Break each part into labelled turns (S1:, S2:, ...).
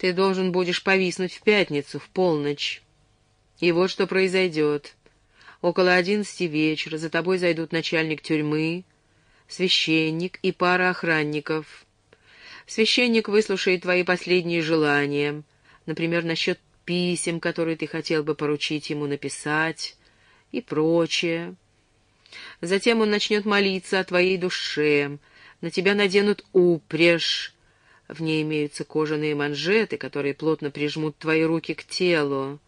S1: Ты должен будешь повиснуть в пятницу, в полночь. И вот что произойдет. Около одиннадцати вечера за тобой зайдут начальник тюрьмы, священник и пара охранников. Священник выслушает твои последние желания, например, насчет писем, которые ты хотел бы поручить ему написать, и прочее. Затем он начнет молиться о твоей душе, на тебя наденут упряжь, в ней имеются кожаные манжеты, которые плотно прижмут твои руки к телу,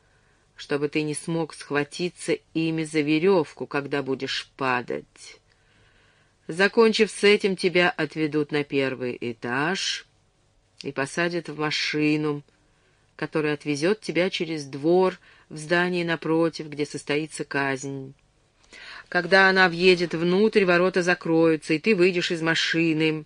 S1: чтобы ты не смог схватиться ими за веревку, когда будешь падать. Закончив с этим, тебя отведут на первый этаж и посадят в машину, которая отвезет тебя через двор в здании напротив, где состоится казнь. Когда она въедет внутрь, ворота закроются, и ты выйдешь из машины.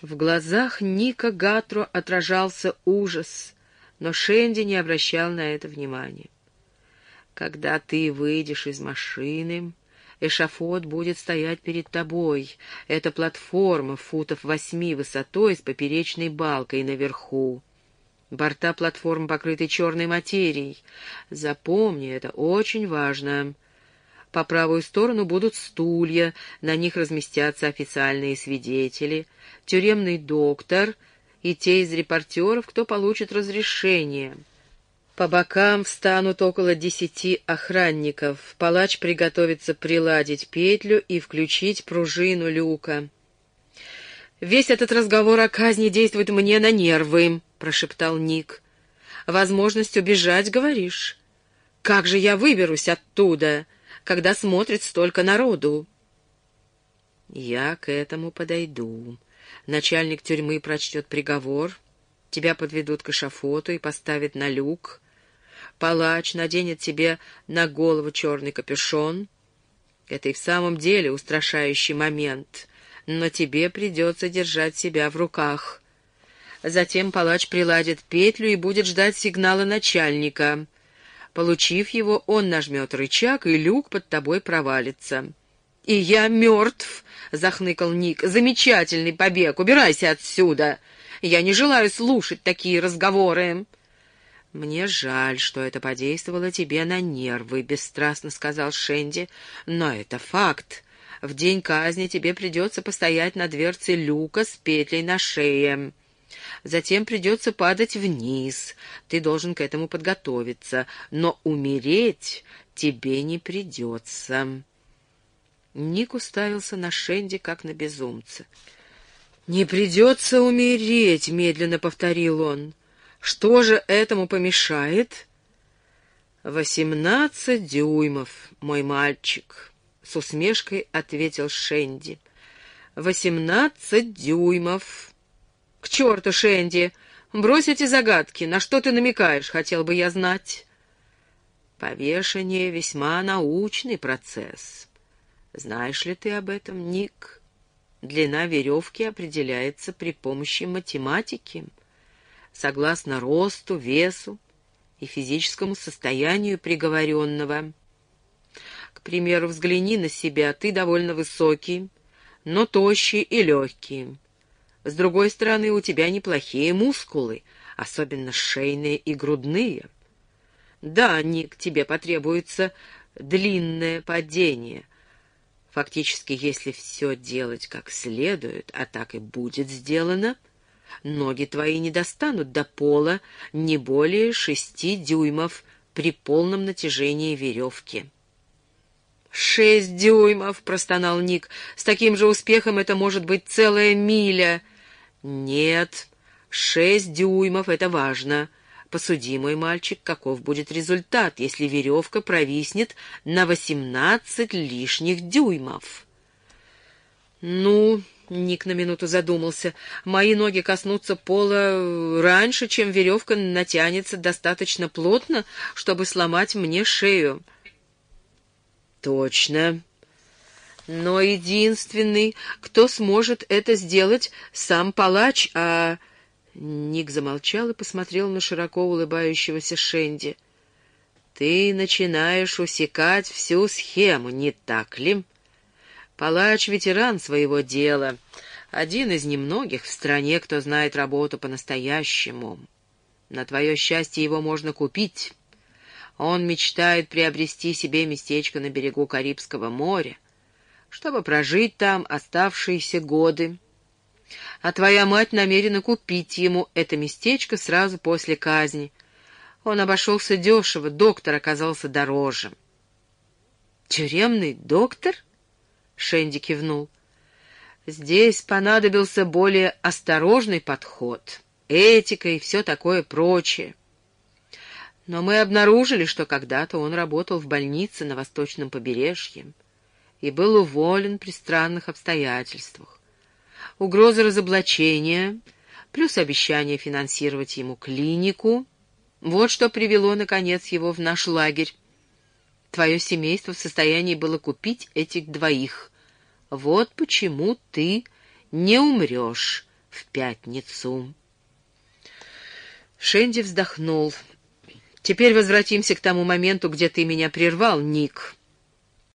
S1: В глазах Ника Гатро отражался ужас, но Шенди не обращал на это внимания. Когда ты выйдешь из машины, эшафот будет стоять перед тобой. Это платформа футов восьми высотой с поперечной балкой наверху. Борта платформы покрыты черной материей. Запомни, это очень важно. По правую сторону будут стулья, на них разместятся официальные свидетели, тюремный доктор и те из репортеров, кто получит разрешение. По бокам встанут около десяти охранников. Палач приготовится приладить петлю и включить пружину люка. «Весь этот разговор о казни действует мне на нервы», — прошептал Ник. «Возможность убежать, говоришь? Как же я выберусь оттуда?» Когда смотрит столько народу. Я к этому подойду. Начальник тюрьмы прочтет приговор, тебя подведут к эшафоту и поставят на люк. Палач наденет тебе на голову черный капюшон. Это и в самом деле устрашающий момент, но тебе придется держать себя в руках. Затем палач приладит петлю и будет ждать сигнала начальника — Получив его, он нажмет рычаг, и люк под тобой провалится. «И я мертв!» — захныкал Ник. «Замечательный побег! Убирайся отсюда! Я не желаю слушать такие разговоры!» «Мне жаль, что это подействовало тебе на нервы», — бесстрастно сказал Шенди. «Но это факт. В день казни тебе придется постоять на дверце люка с петлей на шее». Затем придется падать вниз. Ты должен к этому подготовиться. Но умереть тебе не придется. Ник уставился на Шенди, как на безумца. «Не придется умереть», — медленно повторил он. «Что же этому помешает?» «Восемнадцать дюймов, мой мальчик», — с усмешкой ответил Шенди. «Восемнадцать дюймов». «К черту, Шенди! Брось эти загадки! На что ты намекаешь, хотел бы я знать?» «Повешение — весьма научный процесс. Знаешь ли ты об этом, Ник? Длина веревки определяется при помощи математики, согласно росту, весу и физическому состоянию приговоренного. К примеру, взгляни на себя, ты довольно высокий, но тощий и легкий». С другой стороны, у тебя неплохие мускулы, особенно шейные и грудные. Да, Ник, тебе потребуется длинное падение. Фактически, если все делать как следует, а так и будет сделано, ноги твои не достанут до пола не более шести дюймов при полном натяжении веревки. «Шесть дюймов!» — простонал Ник. «С таким же успехом это может быть целая миля!» «Нет, шесть дюймов — это важно. Посуди, мой мальчик, каков будет результат, если веревка провиснет на восемнадцать лишних дюймов». «Ну...» — Ник на минуту задумался. «Мои ноги коснутся пола раньше, чем веревка натянется достаточно плотно, чтобы сломать мне шею». «Точно», но единственный, кто сможет это сделать, сам палач, а... Ник замолчал и посмотрел на широко улыбающегося Шенди. «Ты начинаешь усекать всю схему, не так ли? Палач — ветеран своего дела. Один из немногих в стране, кто знает работу по-настоящему. На твое счастье его можно купить. Он мечтает приобрести себе местечко на берегу Карибского моря, чтобы прожить там оставшиеся годы. А твоя мать намерена купить ему это местечко сразу после казни. Он обошелся дешево, доктор оказался дороже. «Тюремный доктор?» — Шенди кивнул. «Здесь понадобился более осторожный подход, этика и все такое прочее. Но мы обнаружили, что когда-то он работал в больнице на восточном побережье и был уволен при странных обстоятельствах. Угроза разоблачения, плюс обещание финансировать ему клинику — вот что привело, наконец, его в наш лагерь. Твое семейство в состоянии было купить этих двоих. Вот почему ты не умрешь в пятницу. Шенди вздохнул. Теперь возвратимся к тому моменту, где ты меня прервал, Ник.